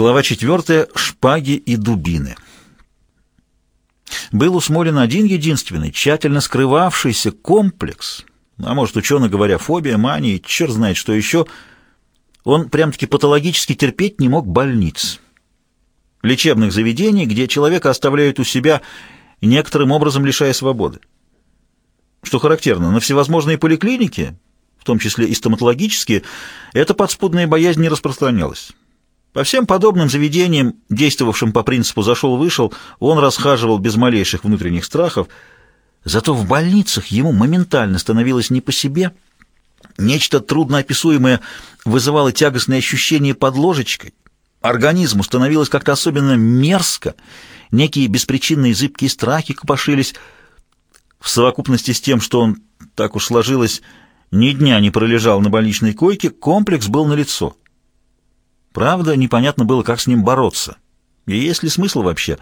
Глава четвертая. Шпаги и дубины. Был у один единственный, тщательно скрывавшийся комплекс, а может, ученый говоря, фобия, мания, черт знает что еще, он прям-таки патологически терпеть не мог больниц. Лечебных заведений, где человека оставляют у себя, некоторым образом лишая свободы. Что характерно, на всевозможные поликлиники, в том числе и стоматологические, эта подспудная боязнь не распространялась. По всем подобным заведениям, действовавшим по принципу «зашел-вышел», он расхаживал без малейших внутренних страхов. Зато в больницах ему моментально становилось не по себе. Нечто трудноописуемое вызывало тягостное ощущение под ложечкой. Организму становилось как-то особенно мерзко. Некие беспричинные зыбкие страхи копошились. В совокупности с тем, что он, так уж сложилось, ни дня не пролежал на больничной койке, комплекс был налицо. Правда, непонятно было, как с ним бороться. И есть ли смысл вообще?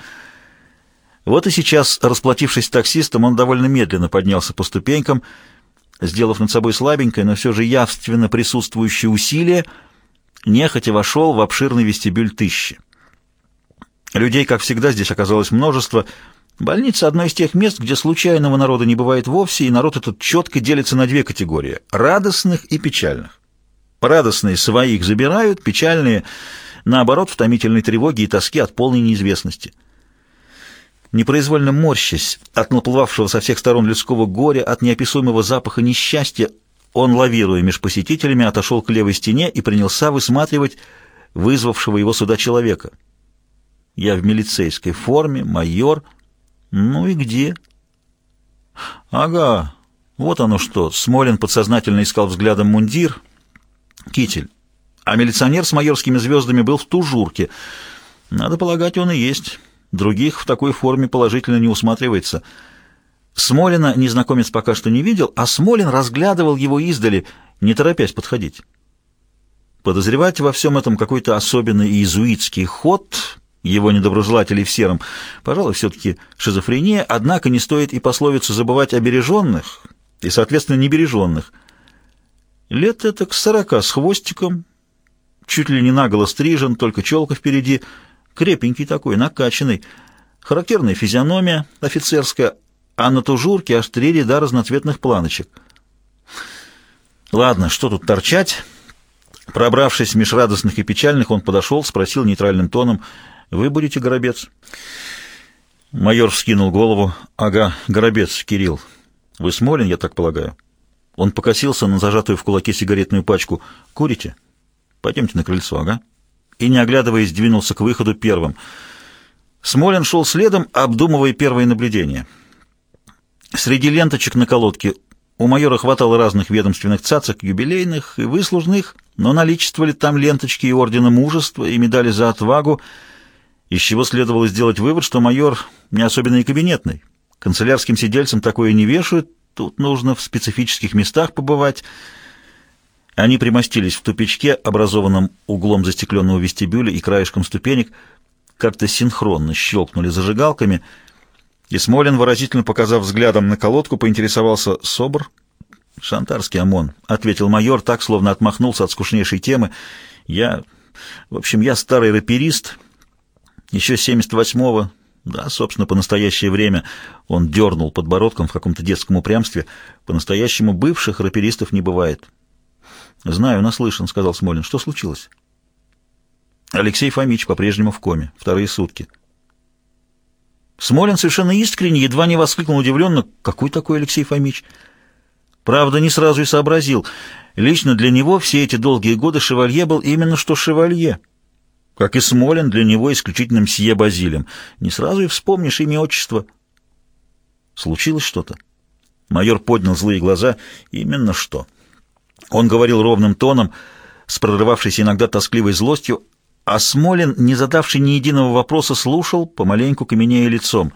Вот и сейчас, расплатившись таксистом, он довольно медленно поднялся по ступенькам, сделав над собой слабенькое, но все же явственно присутствующее усилие, нехотя вошел в обширный вестибюль тысячи. Людей, как всегда, здесь оказалось множество. Больница — одно из тех мест, где случайного народа не бывает вовсе, и народ этот четко делится на две категории — радостных и печальных. Радостные своих забирают, печальные, наоборот, в томительной тревоге и тоске от полной неизвестности. Непроизвольно морщась от наплывавшего со всех сторон людского горя, от неописуемого запаха несчастья, он, лавируя меж посетителями, отошел к левой стене и принялся высматривать вызвавшего его сюда человека. Я в милицейской форме, майор. Ну и где? Ага, вот оно что. Смолин подсознательно искал взглядом мундир — китель. А милиционер с майорскими звездами был в тужурке. Надо полагать, он и есть. Других в такой форме положительно не усматривается. Смолина незнакомец пока что не видел, а Смолин разглядывал его издали, не торопясь подходить. Подозревать во всем этом какой-то особенный иезуитский ход его недоброжелателей в сером, пожалуй, все-таки шизофрения, однако не стоит и пословицу забывать о береженных и, соответственно, небереженных – Лет это к сорока с хвостиком, чуть ли не наголо стрижен, только челка впереди, крепенький такой, накачанный, характерная физиономия офицерская, а на тужурке аж три ряда разноцветных планочек. Ладно, что тут торчать? Пробравшись меж радостных и печальных, он подошел, спросил нейтральным тоном, «Вы будете Горобец?» Майор вскинул голову. «Ага, Горобец, Кирилл. Вы Смолин, я так полагаю?» Он покосился на зажатую в кулаке сигаретную пачку. «Курите? Пойдемте на крыльцо, ага?» И, не оглядываясь, двинулся к выходу первым. Смолин шел следом, обдумывая первые наблюдения. Среди ленточек на колодке у майора хватало разных ведомственных цацок, юбилейных и выслужных, но наличествовали там ленточки и ордена мужества, и медали за отвагу, из чего следовало сделать вывод, что майор не особенно и кабинетный. Канцелярским сидельцам такое не вешают, Тут нужно в специфических местах побывать. Они примостились в тупичке, образованном углом застекленного вестибюля и краешком ступенек, как-то синхронно щелкнули зажигалками, и Смолин, выразительно показав взглядом на колодку, поинтересовался «Собр?» «Шантарский ОМОН», — ответил майор, так, словно отмахнулся от скучнейшей темы. «Я... В общем, я старый раперист, еще 78-го, да, собственно, по настоящее время он дернул подбородком в каком-то детском упрямстве. По-настоящему бывших раперистов не бывает. «Знаю, наслышан», — сказал Смолин. «Что случилось?» Алексей Фомич по-прежнему в коме. Вторые сутки. Смолин совершенно искренне, едва не воскликнул удивленно. «Какой такой Алексей Фомич?» Правда, не сразу и сообразил. Лично для него все эти долгие годы шевалье был именно что шевалье — как и Смолин для него исключительно мсье Базилем. Не сразу и вспомнишь имя отчество. Случилось что-то? Майор поднял злые глаза. Именно что? Он говорил ровным тоном, с прорывавшейся иногда тоскливой злостью, а Смолин, не задавший ни единого вопроса, слушал, помаленьку каменея лицом.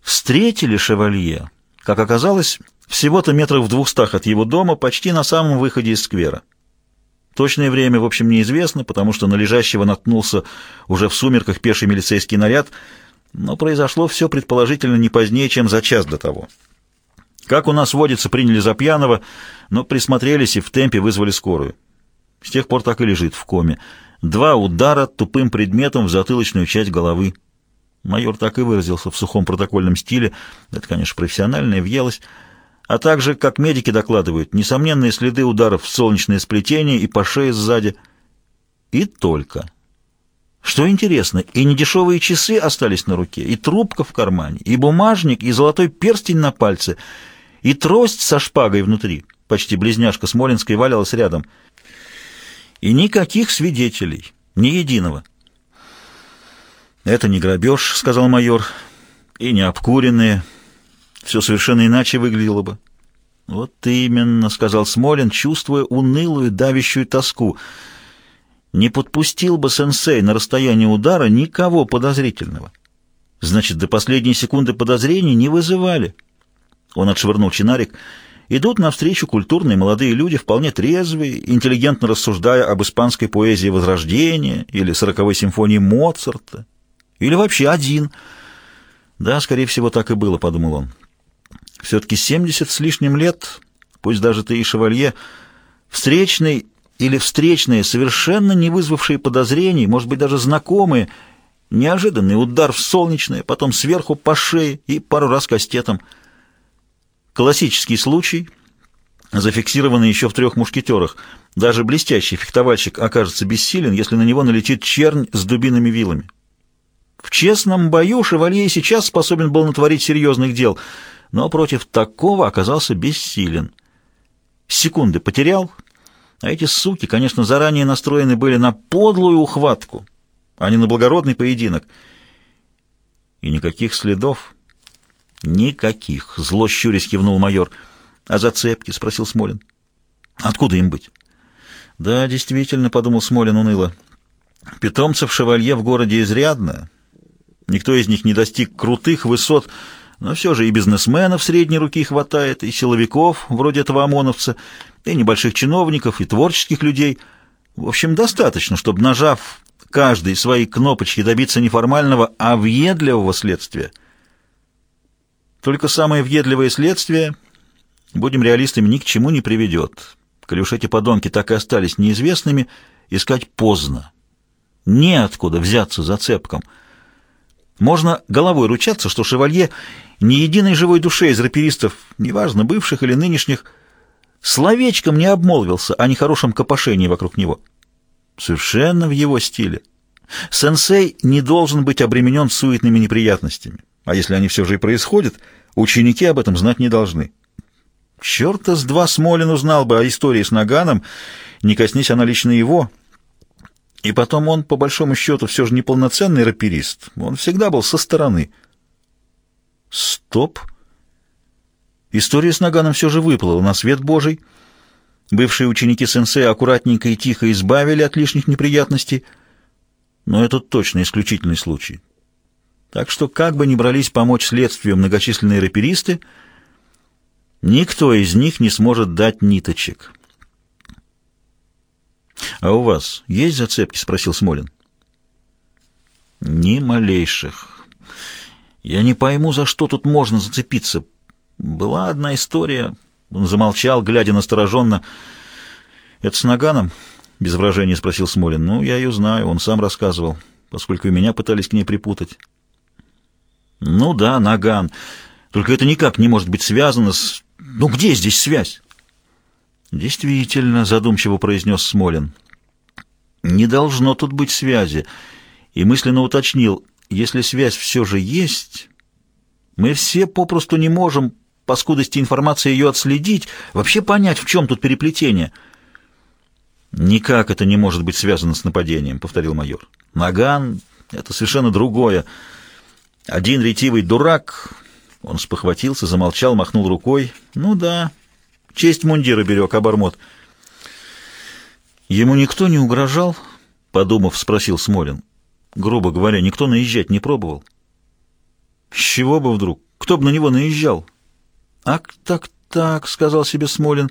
Встретили шевалье, как оказалось, всего-то метрах в двухстах от его дома, почти на самом выходе из сквера. Точное время, в общем, неизвестно, потому что на лежащего наткнулся уже в сумерках пеший милицейский наряд, но произошло все предположительно не позднее, чем за час до того. Как у нас водится, приняли за пьяного, но присмотрелись и в темпе вызвали скорую. С тех пор так и лежит в коме. Два удара тупым предметом в затылочную часть головы. Майор так и выразился в сухом протокольном стиле. Это, конечно, профессиональное, въелось. А также, как медики докладывают, несомненные следы ударов в солнечное сплетение и по шее сзади. И только. Что интересно, и недешевые часы остались на руке, и трубка в кармане, и бумажник, и золотой перстень на пальце, и трость со шпагой внутри. Почти близняшка Смолинской валялась рядом. И никаких свидетелей, ни единого. «Это не грабеж», — сказал майор, — «и не обкуренные. Все совершенно иначе выглядело бы». «Вот именно», — сказал Смолин, чувствуя унылую, давящую тоску — не подпустил бы сенсей на расстояние удара никого подозрительного. Значит, до последней секунды подозрений не вызывали. Он отшвырнул чинарик. Идут навстречу культурные молодые люди, вполне трезвые, интеллигентно рассуждая об испанской поэзии Возрождения или сороковой симфонии Моцарта, или вообще один. Да, скорее всего, так и было, подумал он. Все-таки семьдесят с лишним лет, пусть даже ты и шевалье, встречный или встречные, совершенно не вызвавшие подозрений, может быть, даже знакомые, неожиданный удар в солнечное, потом сверху по шее и пару раз кастетом. Классический случай, зафиксированный еще в трех мушкетерах. Даже блестящий фехтовальщик окажется бессилен, если на него налетит чернь с дубинами вилами. В честном бою шевалье сейчас способен был натворить серьезных дел, но против такого оказался бессилен. Секунды потерял — а эти суки, конечно, заранее настроены были на подлую ухватку, а не на благородный поединок. И никаких следов. Никаких. Зло щурясь кивнул майор. А зацепки? Спросил Смолин. Откуда им быть? Да, действительно, подумал Смолин уныло. Питомцев шевалье в городе изрядно. Никто из них не достиг крутых высот, но все же и бизнесменов средней руки хватает, и силовиков, вроде этого ОМОНовца, и небольших чиновников, и творческих людей. В общем, достаточно, чтобы, нажав каждый свои кнопочки, добиться неформального, а въедливого следствия. Только самое въедливое следствие, будем реалистами, ни к чему не приведет. Коли уж эти подонки так и остались неизвестными, искать поздно. Неоткуда взяться зацепком. Можно головой ручаться, что шевалье ни единой живой душе из раперистов, неважно, бывших или нынешних, Словечком не обмолвился о нехорошем копошении вокруг него. Совершенно в его стиле. Сенсей не должен быть обременен суетными неприятностями. А если они все же и происходят, ученики об этом знать не должны. Черта с два Смолин узнал бы о истории с Наганом, не коснись она лично его. И потом он, по большому счету, все же неполноценный раперист. Он всегда был со стороны. Стоп! История с Наганом все же выплыла на свет Божий. Бывшие ученики сенсея аккуратненько и тихо избавили от лишних неприятностей, но это точно исключительный случай. Так что, как бы ни брались помочь следствию многочисленные раперисты, никто из них не сможет дать ниточек. «А у вас есть зацепки?» — спросил Смолин. «Ни малейших. Я не пойму, за что тут можно зацепиться». Была одна история. Он замолчал, глядя настороженно. «Это с Наганом?» — без выражения спросил Смолин. «Ну, я ее знаю, он сам рассказывал, поскольку и меня пытались к ней припутать». «Ну да, Наган. Только это никак не может быть связано с... Ну, где здесь связь?» «Действительно», — задумчиво произнес Смолин. «Не должно тут быть связи». И мысленно уточнил, если связь все же есть, мы все попросту не можем по скудости информации ее отследить, вообще понять, в чем тут переплетение. «Никак это не может быть связано с нападением», — повторил майор. «Наган — это совершенно другое. Один ретивый дурак...» Он спохватился, замолчал, махнул рукой. «Ну да, честь мундира берег, обормот». «Ему никто не угрожал?» — подумав, спросил Смолин. «Грубо говоря, никто наезжать не пробовал». «С чего бы вдруг? Кто бы на него наезжал?» «Ак, так, так», — сказал себе Смолин.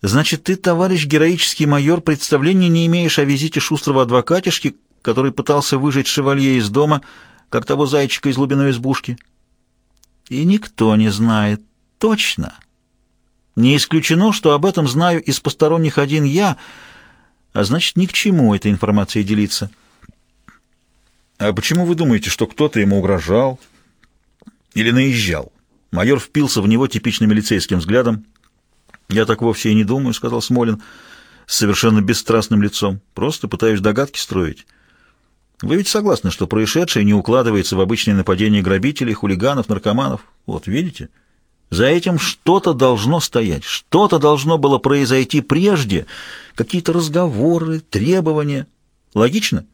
«Значит, ты, товарищ героический майор, представления не имеешь о визите шустрого адвокатишки, который пытался выжить шевалье из дома, как того зайчика из глубиной избушки?» «И никто не знает. Точно. Не исключено, что об этом знаю из посторонних один я, а значит, ни к чему этой информацией делиться. А почему вы думаете, что кто-то ему угрожал или наезжал? Майор впился в него типичным милицейским взглядом. «Я так вовсе и не думаю», — сказал Смолин с совершенно бесстрастным лицом. «Просто пытаюсь догадки строить. Вы ведь согласны, что происшедшее не укладывается в обычные нападения грабителей, хулиганов, наркоманов? Вот, видите?» За этим что-то должно стоять, что-то должно было произойти прежде, какие-то разговоры, требования. Логично?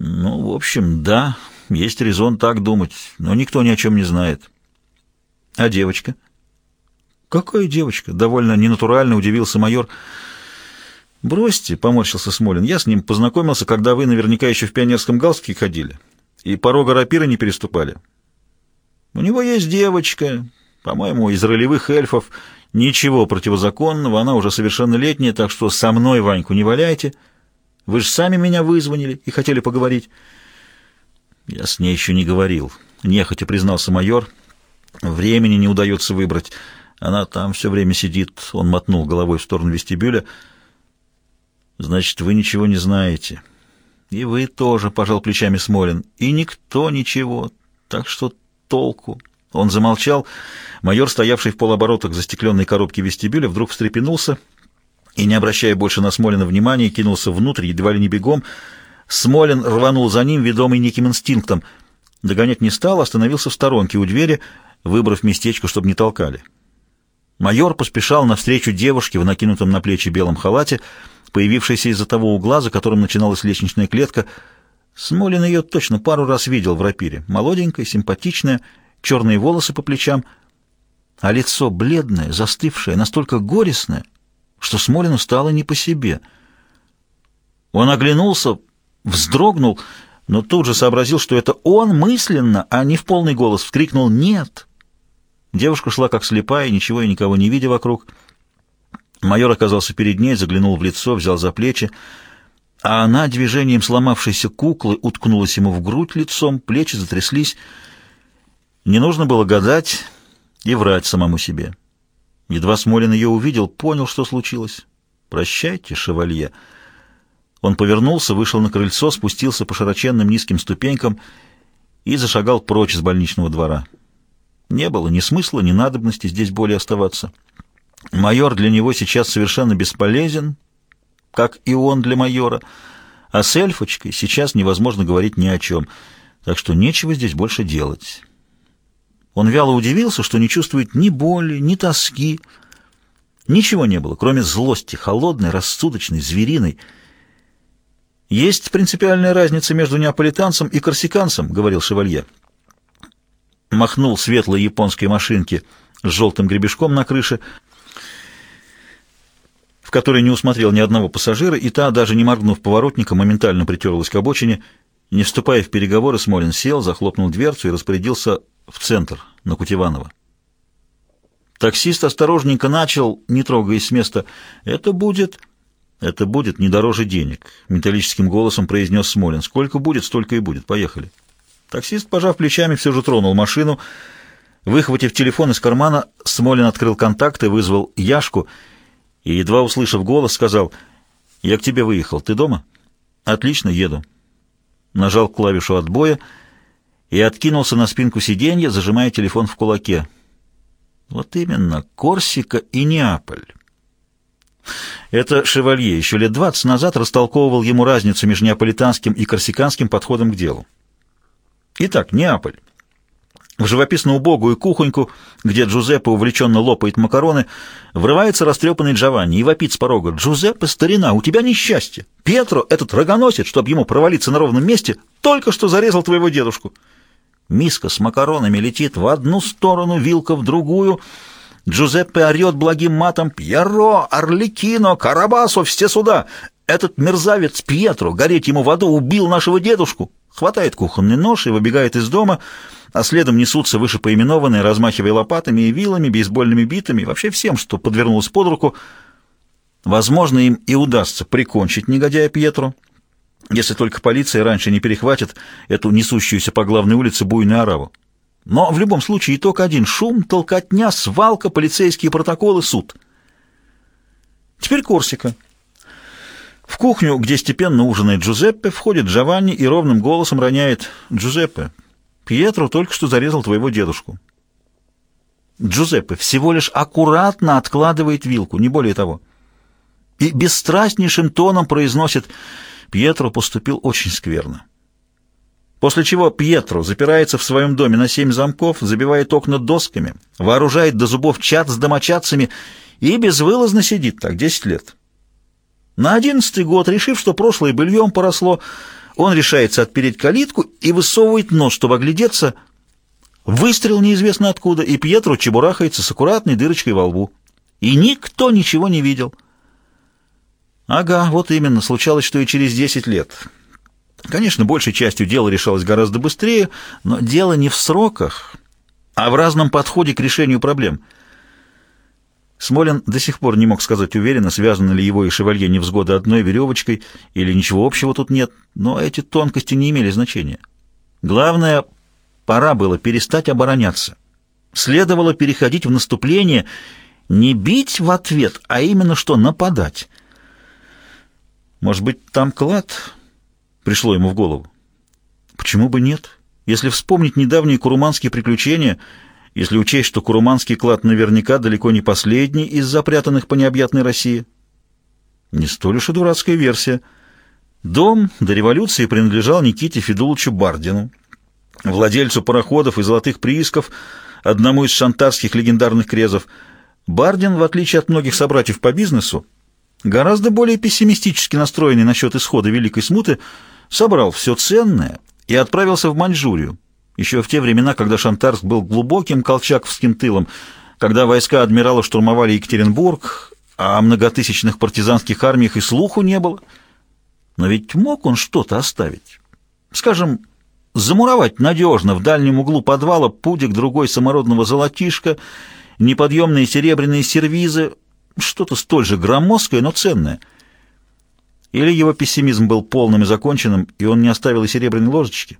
Ну, в общем, да, есть резон так думать, но никто ни о чем не знает. А девочка? Какая девочка? Довольно ненатурально удивился майор. Бросьте, поморщился Смолин. Я с ним познакомился, когда вы наверняка еще в пионерском галстуке ходили и порога рапира не переступали. У него есть девочка, по-моему, из ролевых эльфов. Ничего противозаконного, она уже совершеннолетняя, так что со мной Ваньку не валяйте. Вы же сами меня вызвонили и хотели поговорить. Я с ней еще не говорил. Нехотя признался майор. Времени не удается выбрать. Она там все время сидит. Он мотнул головой в сторону вестибюля. Значит, вы ничего не знаете. И вы тоже, пожал плечами Смолин. И никто ничего. Так что толку? Он замолчал. Майор, стоявший в полоборота к застекленной коробке вестибюля, вдруг встрепенулся и, не обращая больше на Смолина внимания, кинулся внутрь, едва ли не бегом. Смолин рванул за ним, ведомый неким инстинктом. Догонять не стал, остановился в сторонке у двери, выбрав местечко, чтобы не толкали. Майор поспешал навстречу девушке в накинутом на плечи белом халате, появившейся из-за того угла, за которым начиналась лестничная клетка — Смолин ее точно пару раз видел в рапире. Молоденькая, симпатичная, черные волосы по плечам, а лицо бледное, застывшее, настолько горестное, что Смолину стало не по себе. Он оглянулся, вздрогнул, но тут же сообразил, что это он мысленно, а не в полный голос, вскрикнул «Нет!». Девушка шла как слепая, ничего и никого не видя вокруг. Майор оказался перед ней, заглянул в лицо, взял за плечи, а она движением сломавшейся куклы уткнулась ему в грудь лицом, плечи затряслись. Не нужно было гадать и врать самому себе. Едва Смолин ее увидел, понял, что случилось. «Прощайте, шевалье». Он повернулся, вышел на крыльцо, спустился по широченным низким ступенькам и зашагал прочь из больничного двора. Не было ни смысла, ни надобности здесь более оставаться. Майор для него сейчас совершенно бесполезен, как и он для майора, а с эльфочкой сейчас невозможно говорить ни о чем, так что нечего здесь больше делать. Он вяло удивился, что не чувствует ни боли, ни тоски. Ничего не было, кроме злости, холодной, рассудочной, звериной. «Есть принципиальная разница между неаполитанцем и корсиканцем», — говорил шевалье. Махнул светлой японской машинки с желтым гребешком на крыше — в которой не усмотрел ни одного пассажира, и та, даже не моргнув поворотника, моментально притерлась к обочине. Не вступая в переговоры, Смолин сел, захлопнул дверцу и распорядился в центр, на Кутеванова. Таксист осторожненько начал, не трогаясь с места. «Это будет...» «Это будет не дороже денег», — металлическим голосом произнес Смолин. «Сколько будет, столько и будет. Поехали». Таксист, пожав плечами, все же тронул машину. Выхватив телефон из кармана, Смолин открыл контакты, вызвал Яшку — и, едва услышав голос, сказал, «Я к тебе выехал. Ты дома?» «Отлично, еду». Нажал клавишу отбоя и откинулся на спинку сиденья, зажимая телефон в кулаке. Вот именно, Корсика и Неаполь. Это Шевалье еще лет двадцать назад растолковывал ему разницу между неаполитанским и корсиканским подходом к делу. Итак, Неаполь. В живописно убогую кухоньку, где Джузеппе увлеченно лопает макароны, врывается растрепанный Джованни и вопит с порога. «Джузеппе, старина, у тебя несчастье! Петро, этот рогоносец, чтобы ему провалиться на ровном месте, только что зарезал твоего дедушку!» Миска с макаронами летит в одну сторону, вилка в другую. Джузеппе орет благим матом «Пьеро, Орликино, Карабасо, все сюда! Этот мерзавец Пьетро, гореть ему в аду, убил нашего дедушку!» Хватает кухонный нож и выбегает из дома — а следом несутся вышепоименованные, размахивая лопатами и вилами, бейсбольными битами, вообще всем, что подвернулось под руку. Возможно, им и удастся прикончить негодяя Пьетро, если только полиция раньше не перехватит эту несущуюся по главной улице буйную ораву. Но в любом случае итог один — шум, толкотня, свалка, полицейские протоколы, суд. Теперь Корсика. В кухню, где степенно ужинает Джузеппе, входит Джованни и ровным голосом роняет «Джузеппе, Пьетро только что зарезал твоего дедушку». Джузеппе всего лишь аккуратно откладывает вилку, не более того. И бесстрастнейшим тоном произносит «Пьетро поступил очень скверно». После чего Пьетро запирается в своем доме на семь замков, забивает окна досками, вооружает до зубов чат с домочадцами и безвылазно сидит так десять лет. На одиннадцатый год, решив, что прошлое быльем поросло, он решается отпереть калитку и высовывает нос, чтобы оглядеться. Выстрел неизвестно откуда, и Пьетро чебурахается с аккуратной дырочкой во лбу. И никто ничего не видел. Ага, вот именно, случалось, что и через десять лет. Конечно, большей частью дело решалось гораздо быстрее, но дело не в сроках, а в разном подходе к решению проблем — Смолин до сих пор не мог сказать уверенно, связаны ли его и шевалье невзгоды одной веревочкой или ничего общего тут нет, но эти тонкости не имели значения. Главное, пора было перестать обороняться. Следовало переходить в наступление, не бить в ответ, а именно что нападать. Может быть, там клад? Пришло ему в голову. Почему бы нет? Если вспомнить недавние куруманские приключения — если учесть, что Куруманский клад наверняка далеко не последний из запрятанных по необъятной России. Не столь уж и дурацкая версия. Дом до революции принадлежал Никите Федуловичу Бардину, владельцу пароходов и золотых приисков, одному из шантарских легендарных крезов. Бардин, в отличие от многих собратьев по бизнесу, гораздо более пессимистически настроенный насчет исхода Великой Смуты, собрал все ценное и отправился в Маньчжурию, еще в те времена, когда Шантарск был глубоким колчаковским тылом, когда войска адмирала штурмовали Екатеринбург, а о многотысячных партизанских армиях и слуху не было. Но ведь мог он что-то оставить. Скажем, замуровать надежно в дальнем углу подвала пудик другой самородного золотишка, неподъемные серебряные сервизы, что-то столь же громоздкое, но ценное. Или его пессимизм был полным и законченным, и он не оставил и серебряной ложечки?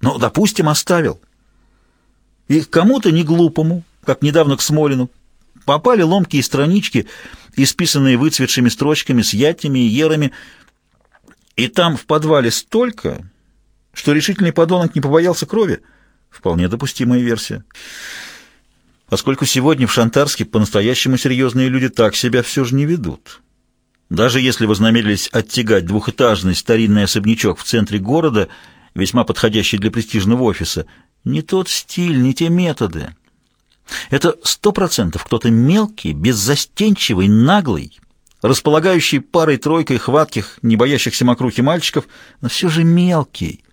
Ну, допустим, оставил. И кому-то не глупому, как недавно к Смолину, попали ломкие странички, исписанные выцветшими строчками с ятями и ерами, и там в подвале столько, что решительный подонок не побоялся крови. Вполне допустимая версия. Поскольку сегодня в Шантарске по-настоящему серьезные люди так себя все же не ведут. Даже если вознамерились оттягать двухэтажный старинный особнячок в центре города – весьма подходящий для престижного офиса. Не тот стиль, не те методы. Это сто процентов кто-то мелкий, беззастенчивый, наглый, располагающий парой-тройкой хватких, не боящихся мокрухи мальчиков, но все же мелкий.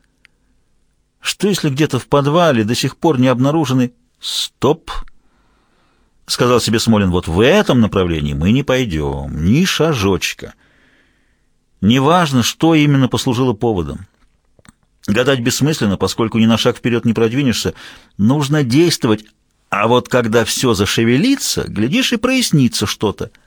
Что если где-то в подвале до сих пор не обнаружены... Стоп! — сказал себе Смолин, — вот в этом направлении мы не пойдем, ни шажочка. Неважно, что именно послужило поводом. Гадать бессмысленно, поскольку ни на шаг вперед не продвинешься. Нужно действовать, а вот когда все зашевелится, глядишь, и прояснится что-то —